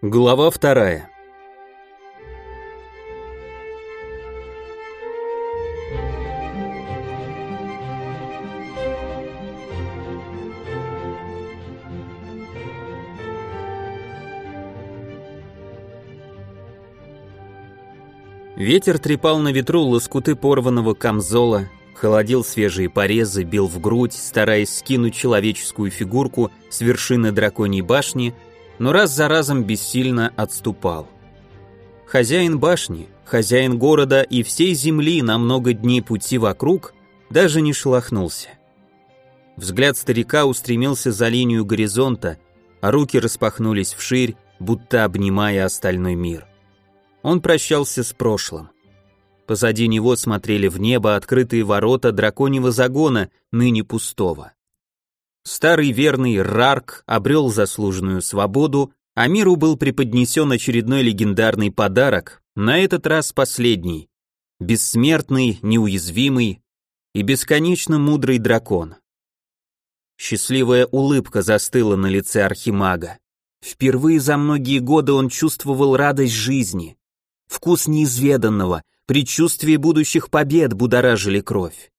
Глава вторая. Ветер трепал на ветру лоскуты порванного камзола, холодил свежие порезы, бил в грудь, стараясь скинуть человеческую фигурку с вершины драконьей башни, но раз за разом бессильно отступал. Хозяин башни, хозяин города и всей земли на много дней пути вокруг даже не шелохнулся. Взгляд старика устремился за линию горизонта, а руки распахнулись вширь, будто обнимая остальной мир. Он прощался с прошлым. Позади него смотрели в небо открытые ворота драконьего загона, ныне пустого. Старый верный Рарк обрел заслуженную свободу, а миру был преподнесен очередной легендарный подарок, на этот раз последний. Бессмертный, неуязвимый и бесконечно мудрый дракон. Счастливая улыбка застыла на лице архимага. Впервые за многие годы он чувствовал радость жизни. Вкус неизведанного, предчувствие будущих побед будоражили кровь.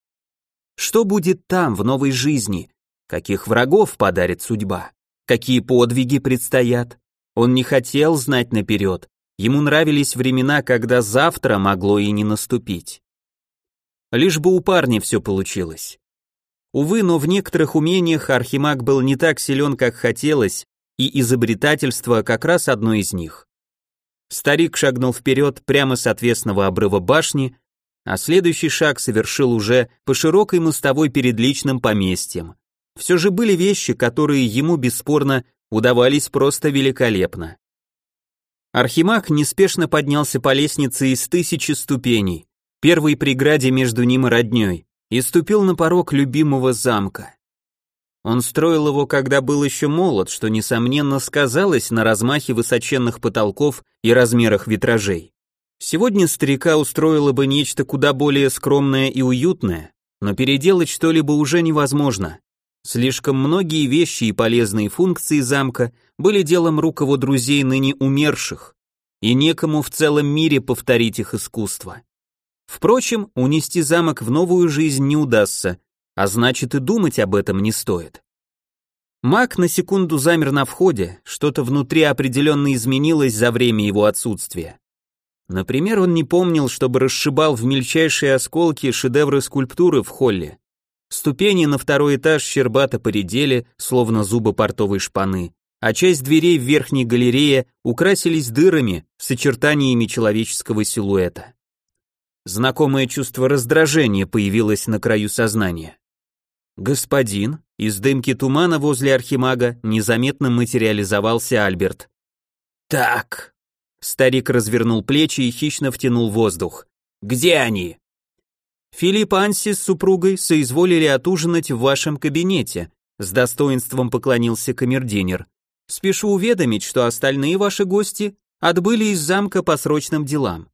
Что будет там, в новой жизни? Каких врагов подарит судьба? Какие подвиги предстоят? Он не хотел знать наперед. Ему нравились времена, когда завтра могло и не наступить. Лишь бы у парня все получилось. Увы, но в некоторых умениях Архимаг был не так силен, как хотелось, и изобретательство как раз одно из них. Старик шагнул вперед прямо с отвесного обрыва башни, а следующий шаг совершил уже по широкой мостовой перед личным поместьем. Все же были вещи, которые ему бесспорно удавались просто великолепно. Архимаг неспешно поднялся по лестнице из тысячи ступеней, первой преграде между ним и родней, и ступил на порог любимого замка. Он строил его, когда был еще молод, что, несомненно, сказалось на размахе высоченных потолков и размерах витражей. Сегодня старика устроило бы нечто куда более скромное и уютное, но переделать что-либо уже невозможно. Слишком многие вещи и полезные функции замка были делом рук его друзей ныне умерших, и некому в целом мире повторить их искусство. Впрочем, унести замок в новую жизнь не удастся, а значит и думать об этом не стоит. Маг на секунду замер на входе, что-то внутри определенно изменилось за время его отсутствия. Например, он не помнил, чтобы расшибал в мельчайшие осколки шедевры скульптуры в холле. Ступени на второй этаж щербато поредели, словно зубы портовой шпаны, а часть дверей в верхней галерее украсились дырами с очертаниями человеческого силуэта. Знакомое чувство раздражения появилось на краю сознания. «Господин», из дымки тумана возле архимага незаметно материализовался Альберт. «Так». Старик развернул плечи и хищно втянул воздух. «Где они?» «Филипп Анси с супругой соизволили отужинать в вашем кабинете», с достоинством поклонился камердинер. «Спешу уведомить, что остальные ваши гости отбыли из замка по срочным делам».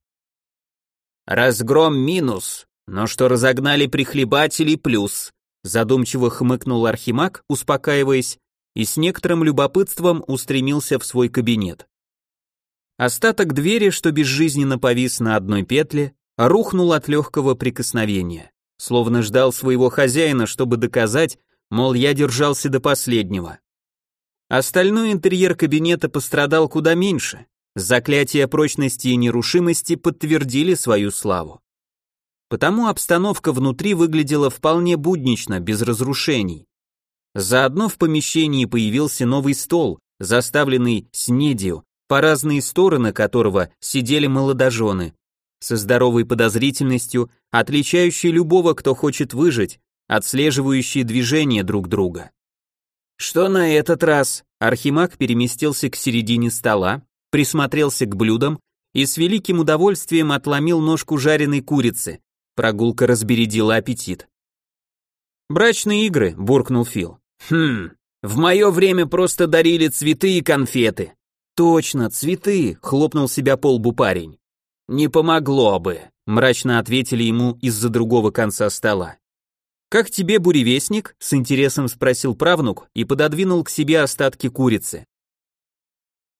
«Разгром минус, но что разогнали прихлебателей плюс», Задумчиво хмыкнул Архимаг, успокаиваясь, и с некоторым любопытством устремился в свой кабинет. Остаток двери, что безжизненно повис на одной петле, рухнул от легкого прикосновения, словно ждал своего хозяина, чтобы доказать, мол, я держался до последнего. Остальной интерьер кабинета пострадал куда меньше. Заклятия прочности и нерушимости подтвердили свою славу. Потому обстановка внутри выглядела вполне буднично, без разрушений. Заодно в помещении появился новый стол, заставленный снедью, по разные стороны которого сидели молодожены, со здоровой подозрительностью, отличающей любого, кто хочет выжить, отслеживающие движения друг друга. Что на этот раз? Архимаг переместился к середине стола, присмотрелся к блюдам и с великим удовольствием отломил ножку жареной курицы, Прогулка разбередила аппетит. «Брачные игры», — буркнул Фил. «Хм, в мое время просто дарили цветы и конфеты». «Точно, цветы», — хлопнул себя по лбу парень. «Не помогло бы», — мрачно ответили ему из-за другого конца стола. «Как тебе, буревестник?» — с интересом спросил правнук и пододвинул к себе остатки курицы.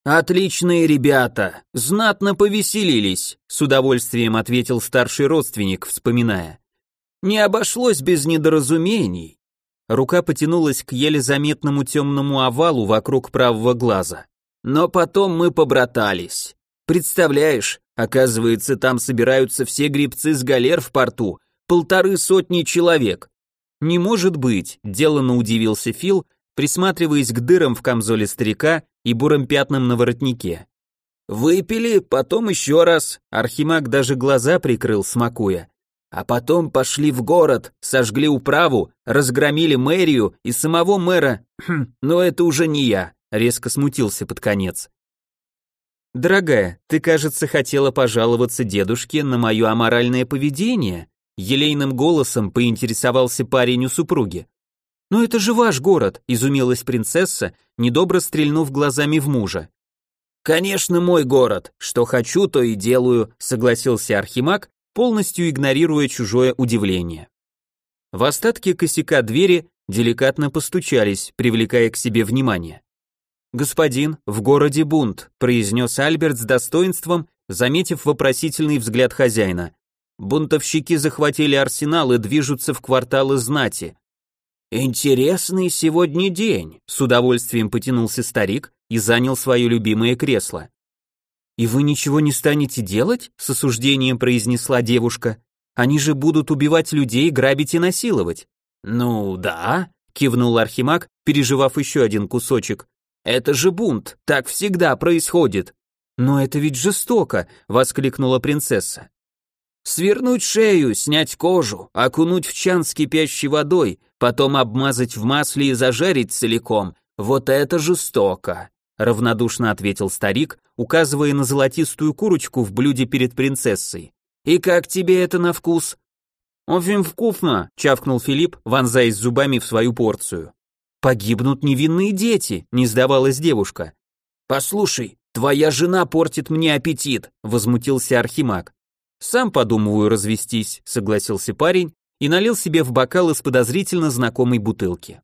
Отличные ребята, знатно повеселились, с удовольствием ответил старший родственник, вспоминая. Не обошлось без недоразумений. Рука потянулась к еле заметному темному овалу вокруг правого глаза. Но потом мы побратались. Представляешь, оказывается, там собираются все грибцы с галер в порту, полторы сотни человек. Не может быть, деланно удивился Фил, присматриваясь к дырам в камзоле старика и бурым пятнам на воротнике. Выпили, потом еще раз, Архимаг даже глаза прикрыл, смакуя. А потом пошли в город, сожгли управу, разгромили мэрию и самого мэра. Хм, но это уже не я, резко смутился под конец. Дорогая, ты, кажется, хотела пожаловаться дедушке на мое аморальное поведение, елейным голосом поинтересовался парень у супруги. «Но это же ваш город», — изумилась принцесса, недобро стрельнув глазами в мужа. «Конечно, мой город. Что хочу, то и делаю», — согласился Архимаг, полностью игнорируя чужое удивление. В остатке косяка двери деликатно постучались, привлекая к себе внимание. «Господин, в городе бунт», — произнес Альберт с достоинством, заметив вопросительный взгляд хозяина. «Бунтовщики захватили арсенал и движутся в кварталы знати. «Интересный сегодня день», — с удовольствием потянулся старик и занял свое любимое кресло. «И вы ничего не станете делать?» — с осуждением произнесла девушка. «Они же будут убивать людей, грабить и насиловать». «Ну да», — кивнул Архимаг, переживав еще один кусочек. «Это же бунт, так всегда происходит». «Но это ведь жестоко!» — воскликнула принцесса. Свернуть шею, снять кожу, окунуть в чан с кипящей водой, потом обмазать в масле и зажарить целиком. Вот это жестоко, равнодушно ответил старик, указывая на золотистую курочку в блюде перед принцессой. И как тебе это на вкус? Очень вкусно, чавкнул Филипп, вонзаясь зубами в свою порцию. Погибнут невинные дети, не сдавалась девушка. Послушай, твоя жена портит мне аппетит, возмутился Архимаг. «Сам подумываю развестись», — согласился парень и налил себе в бокал из подозрительно знакомой бутылки.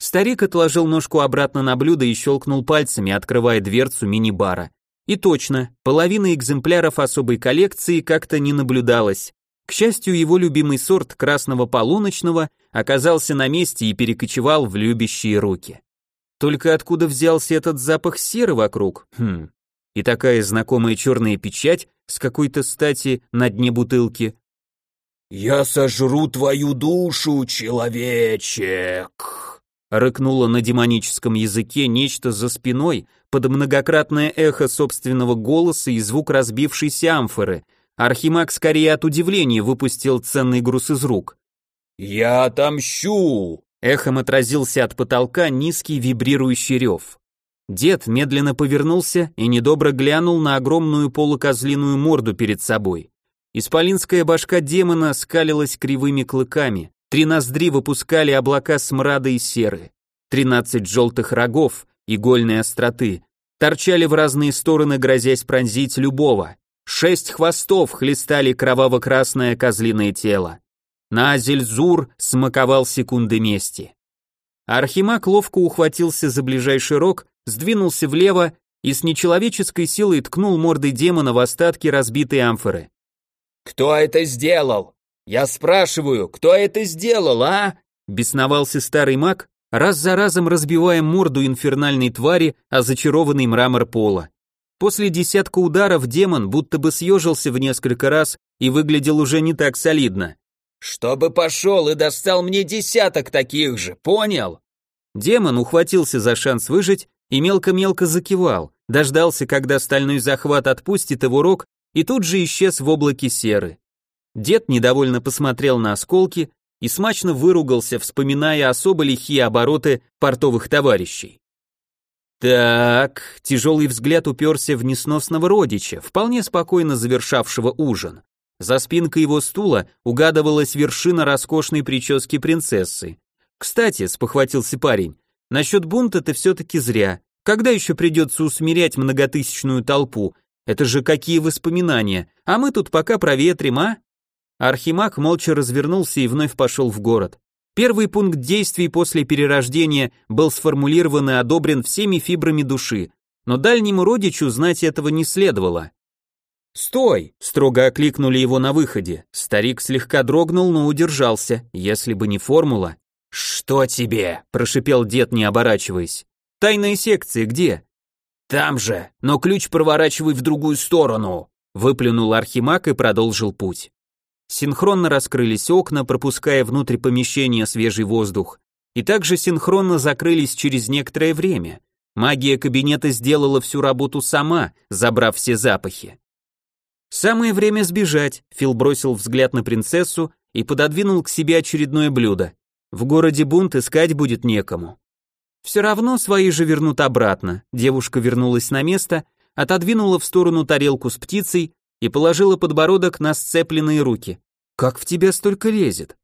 Старик отложил ножку обратно на блюдо и щелкнул пальцами, открывая дверцу мини-бара. И точно, половина экземпляров особой коллекции как-то не наблюдалось. К счастью, его любимый сорт красного полуночного оказался на месте и перекочевал в любящие руки. Только откуда взялся этот запах серы вокруг? Хм, и такая знакомая черная печать с какой-то стати на дне бутылки. «Я сожру твою душу, человечек!» Рыкнуло на демоническом языке нечто за спиной под многократное эхо собственного голоса и звук разбившейся амфоры. Архимаг скорее от удивления выпустил ценный груз из рук. «Я отомщу!» Эхом отразился от потолка низкий вибрирующий рев. Дед медленно повернулся и недобро глянул на огромную полукозлиную морду перед собой. Исполинская башка демона скалилась кривыми клыками, три ноздри выпускали облака смрада и серы, тринадцать желтых рогов, игольной остроты, торчали в разные стороны, грозясь пронзить любого, шесть хвостов хлестали кроваво-красное козлиное тело. Назель-Зур смаковал секунды мести. Архимаг ловко ухватился за ближайший рог сдвинулся влево и с нечеловеческой силой ткнул мордой демона в остатки разбитой амфоры. «Кто это сделал? Я спрашиваю, кто это сделал, а?» Бесновался старый маг, раз за разом разбивая морду инфернальной твари о зачарованный мрамор пола. После десятка ударов демон будто бы съежился в несколько раз и выглядел уже не так солидно. «Чтобы пошел и достал мне десяток таких же, понял?» Демон ухватился за шанс выжить и мелко-мелко закивал, дождался, когда стальной захват отпустит его рог, и тут же исчез в облаке серы. Дед недовольно посмотрел на осколки и смачно выругался, вспоминая особо лихие обороты портовых товарищей. Так, тяжелый взгляд уперся в несносного родича, вполне спокойно завершавшего ужин. За спинкой его стула угадывалась вершина роскошной прически принцессы. Кстати, спохватился парень, Насчет бунта-то все-таки зря. Когда еще придется усмирять многотысячную толпу? Это же какие воспоминания. А мы тут пока проветрим, а? Архимаг молча развернулся и вновь пошел в город. Первый пункт действий после перерождения был сформулирован и одобрен всеми фибрами души. но дальнему родичу знать этого не следовало. «Стой!» – строго окликнули его на выходе. Старик слегка дрогнул, но удержался, если бы не формула. «Что тебе?» – прошипел дед, не оборачиваясь. «Тайная секция где?» «Там же, но ключ проворачивай в другую сторону!» – выплюнул Архимаг и продолжил путь. Синхронно раскрылись окна, пропуская внутрь помещения свежий воздух, и также синхронно закрылись через некоторое время. Магия кабинета сделала всю работу сама, забрав все запахи. Самое время сбежать, Фил бросил взгляд на принцессу и пододвинул к себе очередное блюдо. В городе бунт искать будет некому. Все равно свои же вернут обратно. Девушка вернулась на место, отодвинула в сторону тарелку с птицей и положила подбородок на сцепленные руки. Как в тебя столько лезет?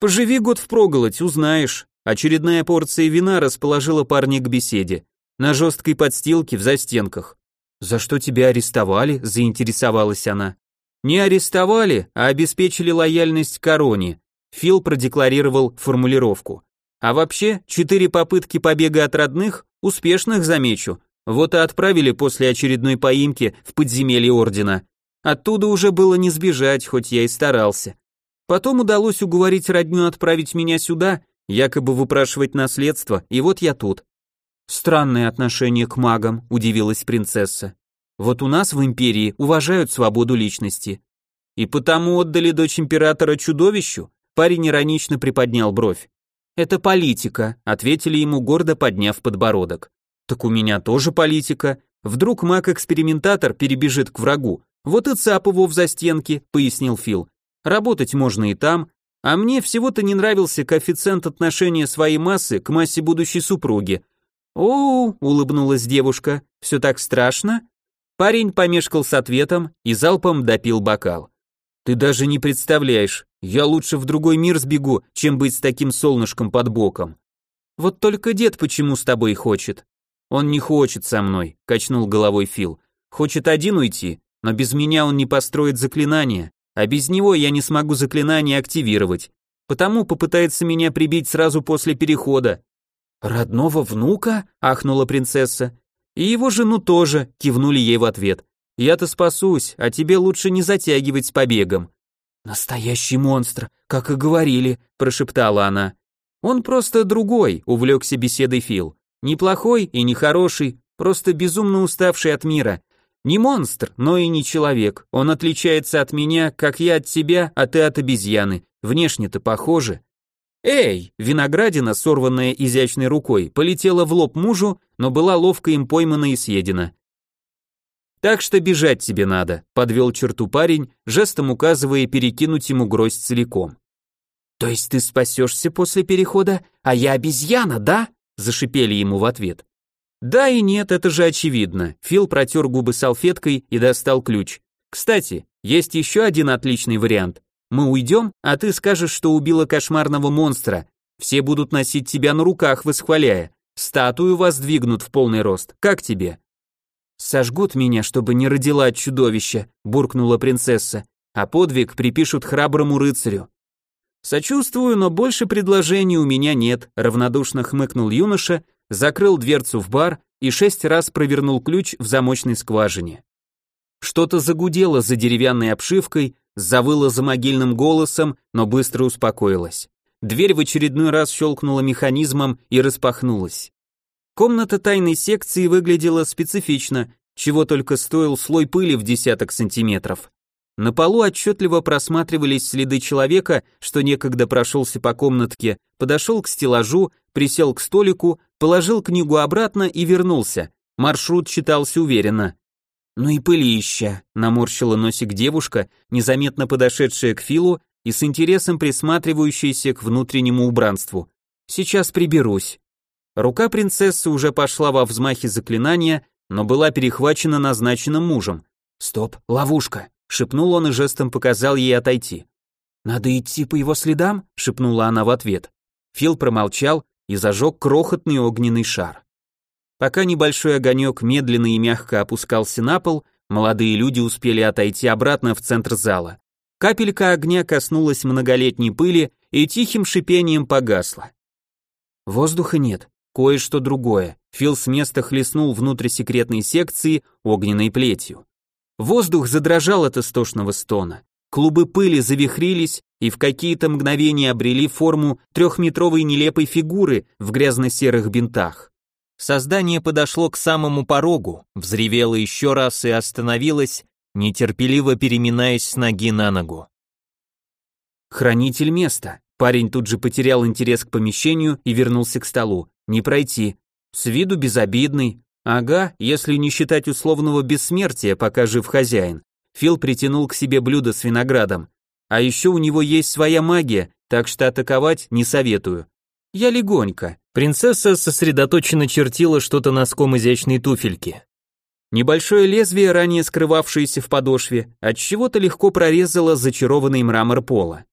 Поживи год впроголодь, узнаешь. Очередная порция вина расположила парня к беседе. На жесткой подстилке в застенках. «За что тебя арестовали?» – заинтересовалась она. «Не арестовали, а обеспечили лояльность короне», – Фил продекларировал формулировку. «А вообще, четыре попытки побега от родных, успешных, замечу, вот и отправили после очередной поимки в подземелье Ордена. Оттуда уже было не сбежать, хоть я и старался. Потом удалось уговорить родню отправить меня сюда, якобы выпрашивать наследство, и вот я тут. Странное отношение к магам, удивилась принцесса. Вот у нас в империи уважают свободу личности. И потому отдали дочь императора чудовищу? Парень иронично приподнял бровь. Это политика, ответили ему гордо подняв подбородок. Так у меня тоже политика. Вдруг маг-экспериментатор перебежит к врагу. Вот и цап его в застенке, пояснил Фил. Работать можно и там, а мне всего-то не нравился коэффициент отношения своей массы к массе будущей супруги, «О, улыбнулась девушка, все так страшно?» Парень помешкал с ответом и залпом допил бокал. «Ты даже не представляешь, я лучше в другой мир сбегу, чем быть с таким солнышком под боком. Вот только дед почему с тобой хочет?» «Он не хочет со мной», — качнул головой Фил. «Хочет один уйти, но без меня он не построит заклинание, а без него я не смогу заклинание активировать. Потому попытается меня прибить сразу после перехода, «Родного внука?» — ахнула принцесса. «И его жену тоже», — кивнули ей в ответ. «Я-то спасусь, а тебе лучше не затягивать с побегом». «Настоящий монстр, как и говорили», — прошептала она. «Он просто другой», — увлекся беседой Фил. «Неплохой и не хороший, просто безумно уставший от мира. Не монстр, но и не человек. Он отличается от меня, как я от тебя, а ты от обезьяны. Внешне-то похоже. «Эй!» Виноградина, сорванная изящной рукой, полетела в лоб мужу, но была ловко им поймана и съедена. «Так что бежать тебе надо», — подвел черту парень, жестом указывая перекинуть ему гроздь целиком. «То есть ты спасешься после перехода, а я обезьяна, да?» — зашипели ему в ответ. «Да и нет, это же очевидно». Фил протер губы салфеткой и достал ключ. «Кстати, есть еще один отличный вариант. Мы уйдем, а ты скажешь, что убила кошмарного монстра. Все будут носить тебя на руках, восхваляя. Статую воздвигнут в полный рост. Как тебе?» «Сожгут меня, чтобы не родила от чудовища», — буркнула принцесса, «а подвиг припишут храброму рыцарю». «Сочувствую, но больше предложений у меня нет», — равнодушно хмыкнул юноша, закрыл дверцу в бар и шесть раз провернул ключ в замочной скважине. Что-то загудело за деревянной обшивкой, завыла за могильным голосом, но быстро успокоилась. Дверь в очередной раз щелкнула механизмом и распахнулась. Комната тайной секции выглядела специфично, чего только стоил слой пыли в десяток сантиметров. На полу отчетливо просматривались следы человека, что некогда прошелся по комнатке, подошел к стеллажу, присел к столику, положил книгу обратно и вернулся. Маршрут читался уверенно. «Ну и пылища», — наморщила носик девушка, незаметно подошедшая к Филу и с интересом присматривающаяся к внутреннему убранству. «Сейчас приберусь». Рука принцессы уже пошла во взмахе заклинания, но была перехвачена назначенным мужем. «Стоп, ловушка», — шепнул он и жестом показал ей отойти. «Надо идти по его следам?» — шепнула она в ответ. Фил промолчал и зажег крохотный огненный шар. Пока небольшой огонек медленно и мягко опускался на пол, молодые люди успели отойти обратно в центр зала. Капелька огня коснулась многолетней пыли и тихим шипением погасла. Воздуха нет. кое-что другое. Фил с места хлестнул внутрь секретной секции огненной плетью. Воздух задрожал от истошного стона. Клубы пыли завихрились и в какие-то мгновения обрели форму трехметровой нелепой фигуры в грязно-серых бинтах. Создание подошло к самому порогу, взревело еще раз и остановилось, нетерпеливо переминаясь с ноги на ногу. Хранитель места. Парень тут же потерял интерес к помещению и вернулся к столу. Не пройти. С виду безобидный. Ага, если не считать условного бессмертия, пока жив хозяин. Фил притянул к себе блюдо с виноградом. А еще у него есть своя магия, так что атаковать не советую. Я легонько. Принцесса сосредоточенно чертила что-то носком изящной туфельки. Небольшое лезвие, ранее скрывавшееся в подошве, от чего-то легко прорезало зачарованный мрамор пола.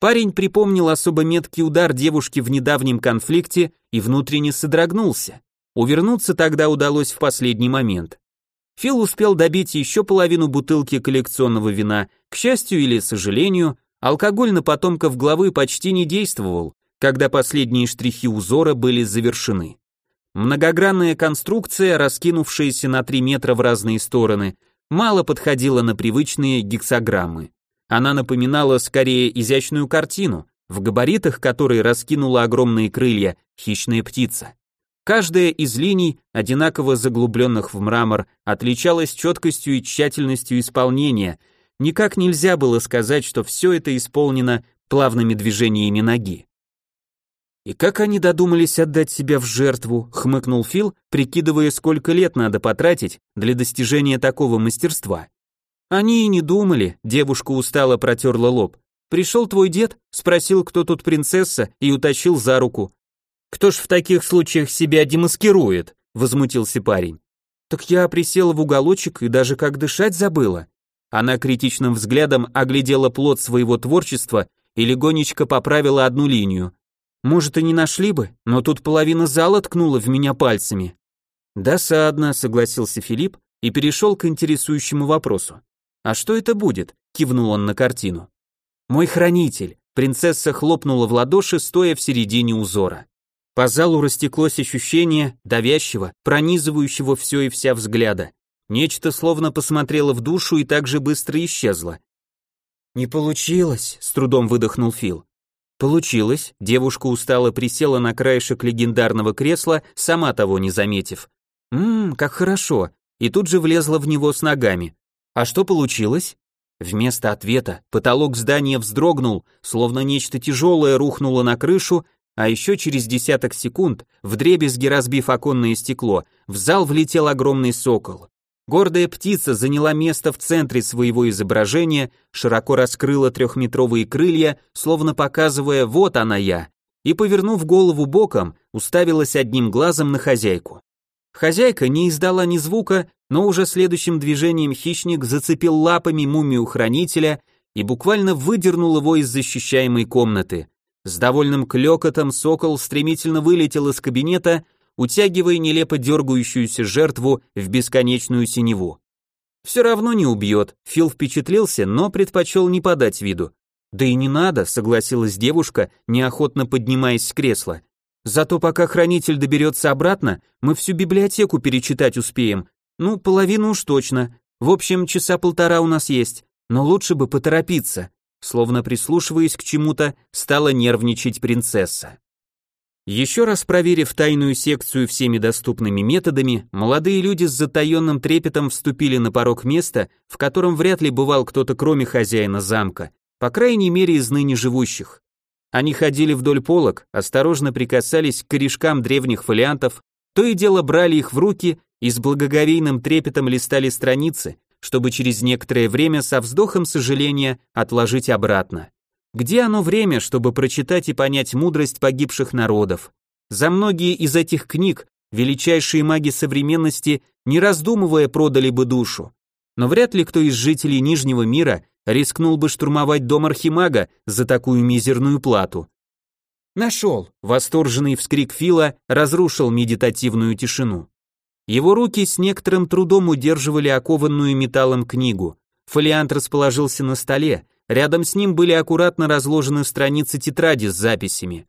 Парень припомнил особо меткий удар девушки в недавнем конфликте и внутренне содрогнулся. Увернуться тогда удалось в последний момент. Фил успел добить еще половину бутылки коллекционного вина. К счастью или сожалению, алкоголь на потомков главы почти не действовал, когда последние штрихи узора были завершены. Многогранная конструкция, раскинувшаяся на 3 метра в разные стороны, мало подходила на привычные гексограммы. Она напоминала скорее изящную картину, в габаритах которой раскинула огромные крылья хищная птица. Каждая из линий, одинаково заглубленных в мрамор, отличалась четкостью и тщательностью исполнения. Никак нельзя было сказать, что все это исполнено плавными движениями ноги. «И как они додумались отдать себя в жертву?» — хмыкнул Фил, прикидывая, сколько лет надо потратить для достижения такого мастерства. «Они и не думали», — девушка устало протерла лоб. «Пришел твой дед, спросил, кто тут принцесса, и утащил за руку». «Кто ж в таких случаях себя демаскирует?» — возмутился парень. «Так я присела в уголочек и даже как дышать забыла». Она критичным взглядом оглядела плод своего творчества и легонечко поправила одну линию. Может, и не нашли бы, но тут половина зала ткнула в меня пальцами. Досадно, согласился Филипп и перешел к интересующему вопросу. А что это будет? кивнул он на картину. Мой хранитель. Принцесса хлопнула в ладоши, стоя в середине узора. По залу растеклось ощущение давящего, пронизывающего все и вся взгляда. Нечто словно посмотрело в душу и так же быстро исчезло. «Не получилось», — с трудом выдохнул Фил. Получилось, девушка устало присела на краешек легендарного кресла, сама того не заметив. «Ммм, как хорошо», и тут же влезла в него с ногами. А что получилось? Вместо ответа потолок здания вздрогнул, словно нечто тяжелое рухнуло на крышу, а еще через десяток секунд, вдребезги разбив оконное стекло, в зал влетел огромный сокол. Гордая птица заняла место в центре своего изображения, широко раскрыла трехметровые крылья, словно показывая «вот она я», и, повернув голову боком, уставилась одним глазом на хозяйку. Хозяйка не издала ни звука, но уже следующим движением хищник зацепил лапами мумию хранителя и буквально выдернул его из защищаемой комнаты. С довольным клёкотом сокол стремительно вылетел из кабинета, утягивая нелепо дергающуюся жертву в бесконечную синеву. Все равно не убьет, Фил впечатлился, но предпочел не подать виду. Да и не надо, согласилась девушка, неохотно поднимаясь с кресла. Зато пока хранитель доберется обратно, мы всю библиотеку перечитать успеем. Ну, половину уж точно. В общем, часа полтора у нас есть, но лучше бы поторопиться. Словно прислушиваясь к чему-то, стала нервничать принцесса. Еще раз проверив тайную секцию всеми доступными методами, молодые люди с затаенным трепетом вступили на порог места, в котором вряд ли бывал кто-то кроме хозяина замка, по крайней мере из ныне живущих. Они ходили вдоль полок, осторожно прикасались к корешкам древних фолиантов, то и дело брали их в руки и с благоговейным трепетом листали страницы, чтобы через некоторое время со вздохом сожаления отложить обратно. Где оно время, чтобы прочитать и понять мудрость погибших народов? За многие из этих книг величайшие маги современности, не раздумывая, продали бы душу. Но вряд ли кто из жителей Нижнего мира рискнул бы штурмовать дом архимага за такую мизерную плату. Нашел! Восторженный вскрик Фила разрушил медитативную тишину. Его руки с некоторым трудом удерживали окованную металлом книгу. Фолиант расположился на столе, Рядом с ним были аккуратно разложены страницы тетради с записями.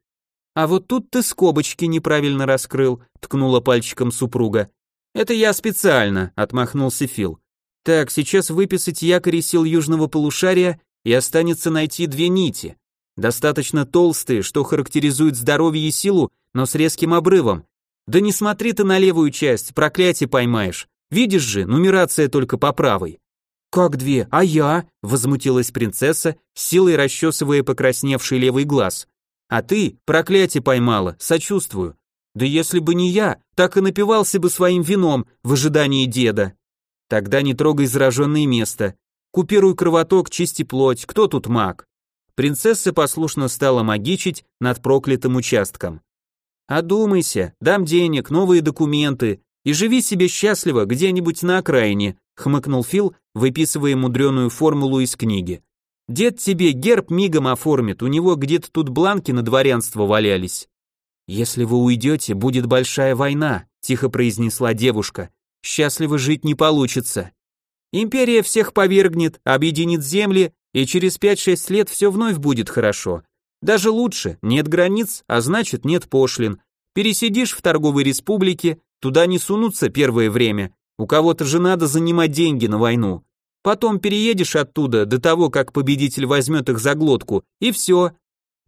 А вот тут ты скобочки неправильно раскрыл, ткнула пальчиком супруга. Это я специально, отмахнулся Фил. Так, сейчас выписать якори сил южного полушария и останется найти две нити. Достаточно толстые, что характеризуют здоровье и силу, но с резким обрывом. Да не смотри ты на левую часть, проклятие поймаешь. Видишь же, нумерация только по правой. Как две? А я? возмутилась принцесса, силой расчесывая покрасневший левый глаз. А ты проклятие поймала, сочувствую. Да если бы не я, так и напивался бы своим вином в ожидании деда. Тогда не трогай зараженное место. Купируй кровоток, чисти плоть, кто тут маг? Принцесса послушно стала магичить над проклятым участком. «Одумайся, дам денег, новые документы и живи себе счастливо где-нибудь на окраине», хмыкнул Фил, выписывая мудреную формулу из книги. «Дед тебе герб мигом оформит, у него где-то тут бланки на дворянство валялись». «Если вы уйдете, будет большая война», тихо произнесла девушка. «Счастливо жить не получится». Империя всех повергнет, объединит земли, и через 5-6 лет все вновь будет хорошо. Даже лучше, нет границ, а значит нет пошлин. Пересидишь в торговой республике, туда не сунутся первое время. У кого-то же надо занимать деньги на войну. Потом переедешь оттуда до того, как победитель возьмет их за глотку, и все.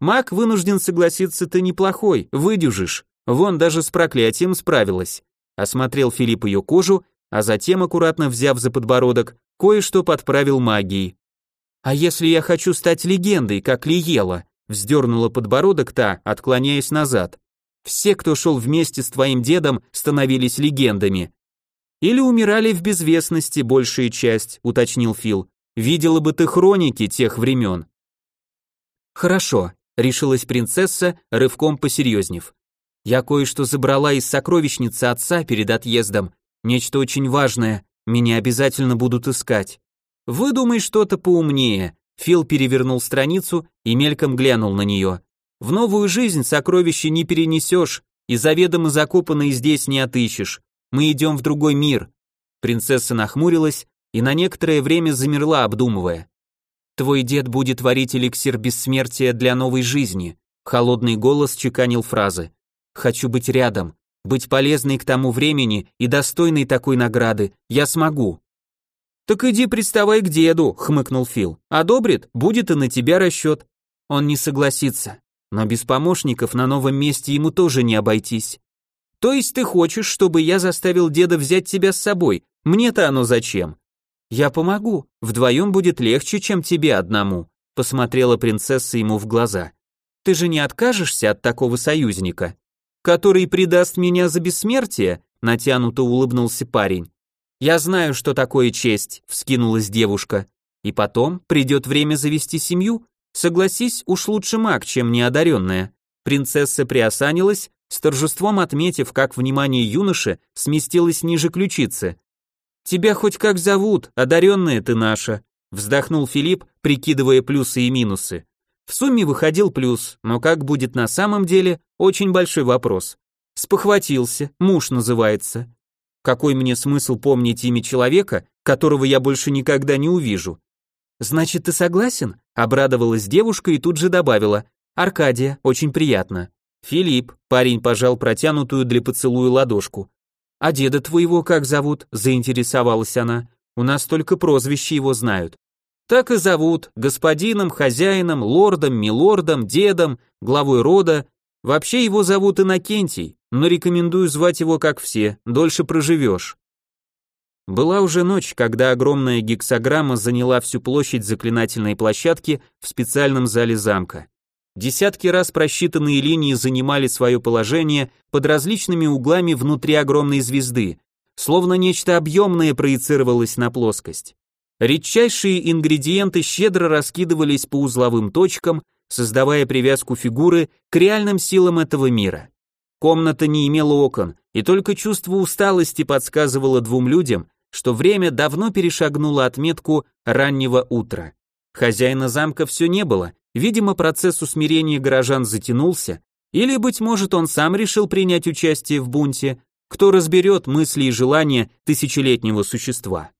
Маг вынужден согласиться, ты неплохой, выдюжишь. Вон даже с проклятием справилась. Осмотрел Филипп ее кожу, а затем, аккуратно взяв за подбородок, кое-что подправил магией. «А если я хочу стать легендой, как Лиела?» Вздернула подбородок та, отклоняясь назад. «Все, кто шел вместе с твоим дедом, становились легендами». «Или умирали в безвестности, большая часть», уточнил Фил. «Видела бы ты хроники тех времен». «Хорошо», решилась принцесса, рывком посерьезнев. «Я кое-что забрала из сокровищницы отца перед отъездом. Нечто очень важное. Меня обязательно будут искать. Выдумай что-то поумнее. Фил перевернул страницу и мельком глянул на нее. В новую жизнь сокровища не перенесешь и заведомо закопанные здесь не отыщешь. Мы идем в другой мир. Принцесса нахмурилась и на некоторое время замерла, обдумывая. Твой дед будет варить эликсир бессмертия для новой жизни. Холодный голос чеканил фразы. Хочу быть рядом, быть полезной к тому времени и достойной такой награды. Я смогу. «Так иди приставай к деду», — хмыкнул Фил. «Одобрит, будет и на тебя расчет». Он не согласится. Но без помощников на новом месте ему тоже не обойтись. То есть ты хочешь, чтобы я заставил деда взять тебя с собой? Мне-то оно зачем? Я помогу. Вдвоем будет легче, чем тебе одному, посмотрела принцесса ему в глаза. Ты же не откажешься от такого союзника, который предаст меня за бессмертие? Натянуто улыбнулся парень. «Я знаю, что такое честь», — вскинулась девушка. «И потом придет время завести семью. Согласись, уж лучше маг, чем неодаренная». Принцесса приосанилась, с торжеством отметив, как внимание юноши сместилось ниже ключицы. «Тебя хоть как зовут, одаренная ты наша», — вздохнул Филипп, прикидывая плюсы и минусы. В сумме выходил плюс, но как будет на самом деле, очень большой вопрос. Спохватился, муж называется. Какой мне смысл помнить имя человека, которого я больше никогда не увижу? Значит, ты согласен? Обрадовалась девушка и тут же добавила: Аркадия, очень приятно. Филипп, парень пожал протянутую для поцелуя ладошку. А деда твоего как зовут? заинтересовалась она. У нас только прозвище его знают. Так и зовут, господином, хозяином, лордом, милордом, дедом, главой рода. Вообще его зовут Иннокентий, но рекомендую звать его как все, дольше проживешь. Была уже ночь, когда огромная гексограмма заняла всю площадь заклинательной площадки в специальном зале замка. Десятки раз просчитанные линии занимали свое положение под различными углами внутри огромной звезды, словно нечто объемное проецировалось на плоскость. Редчайшие ингредиенты щедро раскидывались по узловым точкам, создавая привязку фигуры к реальным силам этого мира. Комната не имела окон, и только чувство усталости подсказывало двум людям, что время давно перешагнуло отметку раннего утра. Хозяина замка все не было, видимо, процесс усмирения горожан затянулся, или, быть может, он сам решил принять участие в бунте, кто разберет мысли и желания тысячелетнего существа.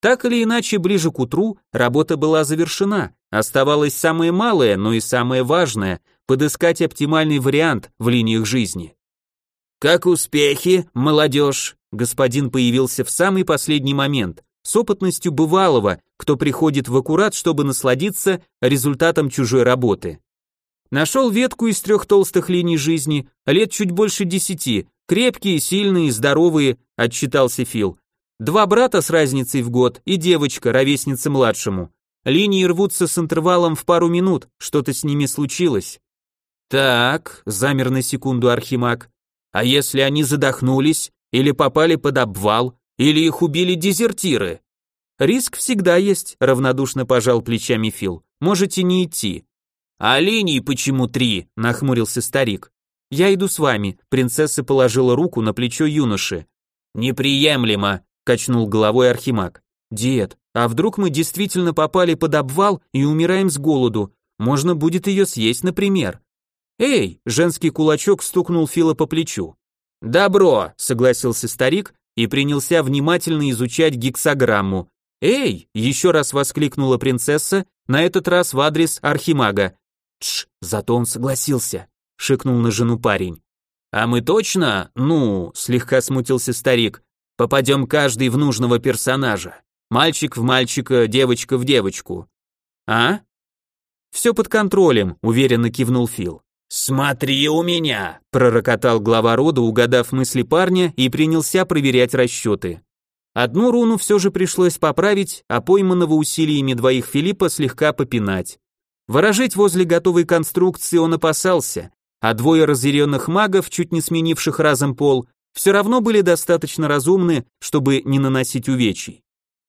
Так или иначе, ближе к утру работа была завершена, оставалось самое малое, но и самое важное подыскать оптимальный вариант в линиях жизни. «Как успехи, молодежь?» Господин появился в самый последний момент, с опытностью бывалого, кто приходит в аккурат, чтобы насладиться результатом чужой работы. Нашел ветку из трех толстых линий жизни, лет чуть больше десяти, крепкие, сильные, здоровые, отчитался Фил. Два брата с разницей в год и девочка, ровесница младшему. Линии рвутся с интервалом в пару минут, что-то с ними случилось. Так, замер на секунду Архимаг. А если они задохнулись или попали под обвал, или их убили дезертиры? Риск всегда есть, равнодушно пожал плечами Фил. Можете не идти. А линий почему три? нахмурился старик. Я иду с вами, принцесса положила руку на плечо юноши. Неприемлемо, качнул головой Архимаг. Дед, а вдруг мы действительно попали под обвал и умираем с голоду? Можно будет ее съесть, например. Эй, женский кулачок стукнул Фила по плечу. Добро, согласился старик и принялся внимательно изучать гексограмму. Эй, еще раз воскликнула принцесса, на этот раз в адрес архимага. Тш, зато он согласился, шикнул на жену парень. А мы точно, ну, слегка смутился старик, попадем каждый в нужного персонажа. Мальчик в мальчика, девочка в девочку. А? Все под контролем, уверенно кивнул Фил. «Смотри у меня!» – пророкотал глава рода, угадав мысли парня, и принялся проверять расчеты. Одну руну все же пришлось поправить, а пойманного усилиями двоих Филиппа слегка попинать. Ворожить возле готовой конструкции он опасался, а двое разъяренных магов, чуть не сменивших разом пол, все равно были достаточно разумны, чтобы не наносить увечий.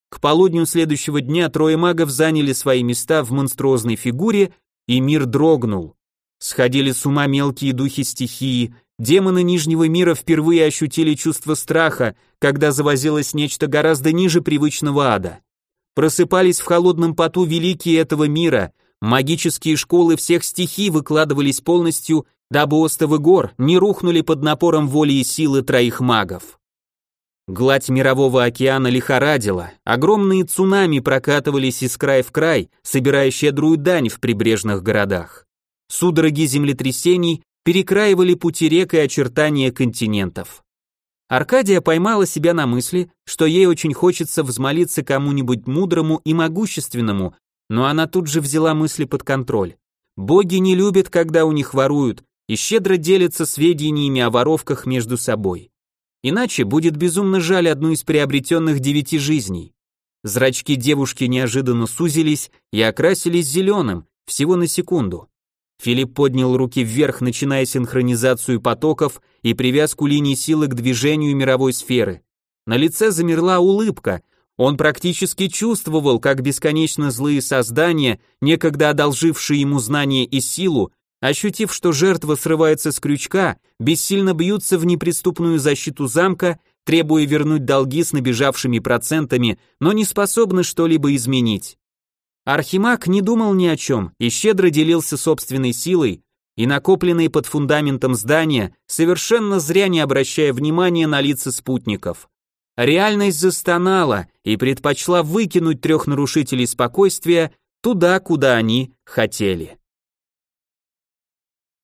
К полудню следующего дня трое магов заняли свои места в монструозной фигуре, и мир дрогнул. Сходили с ума мелкие духи стихии, демоны Нижнего мира впервые ощутили чувство страха, когда завозилось нечто гораздо ниже привычного ада. Просыпались в холодном поту великие этого мира, магические школы всех стихий выкладывались полностью, дабы остовы гор не рухнули под напором воли и силы троих магов. Гладь мирового океана лихорадила, огромные цунами прокатывались из края в край, собирая щедрую дань в прибрежных городах. Судороги землетрясений перекраивали пути рек и очертания континентов. Аркадия поймала себя на мысли, что ей очень хочется взмолиться кому-нибудь мудрому и могущественному, но она тут же взяла мысли под контроль. Боги не любят, когда у них воруют, и щедро делятся сведениями о воровках между собой. Иначе будет безумно жаль одну из приобретенных девяти жизней. Зрачки девушки неожиданно сузились и окрасились зеленым, всего на секунду. Филипп поднял руки вверх, начиная синхронизацию потоков и привязку линий силы к движению мировой сферы. На лице замерла улыбка. Он практически чувствовал, как бесконечно злые создания, некогда одолжившие ему знания и силу, ощутив, что жертва срывается с крючка, бессильно бьются в неприступную защиту замка, требуя вернуть долги с набежавшими процентами, но не способны что-либо изменить. Архимаг не думал ни о чем и щедро делился собственной силой и накопленной под фундаментом здания, совершенно зря не обращая внимания на лица спутников. Реальность застонала и предпочла выкинуть трех нарушителей спокойствия туда, куда они хотели.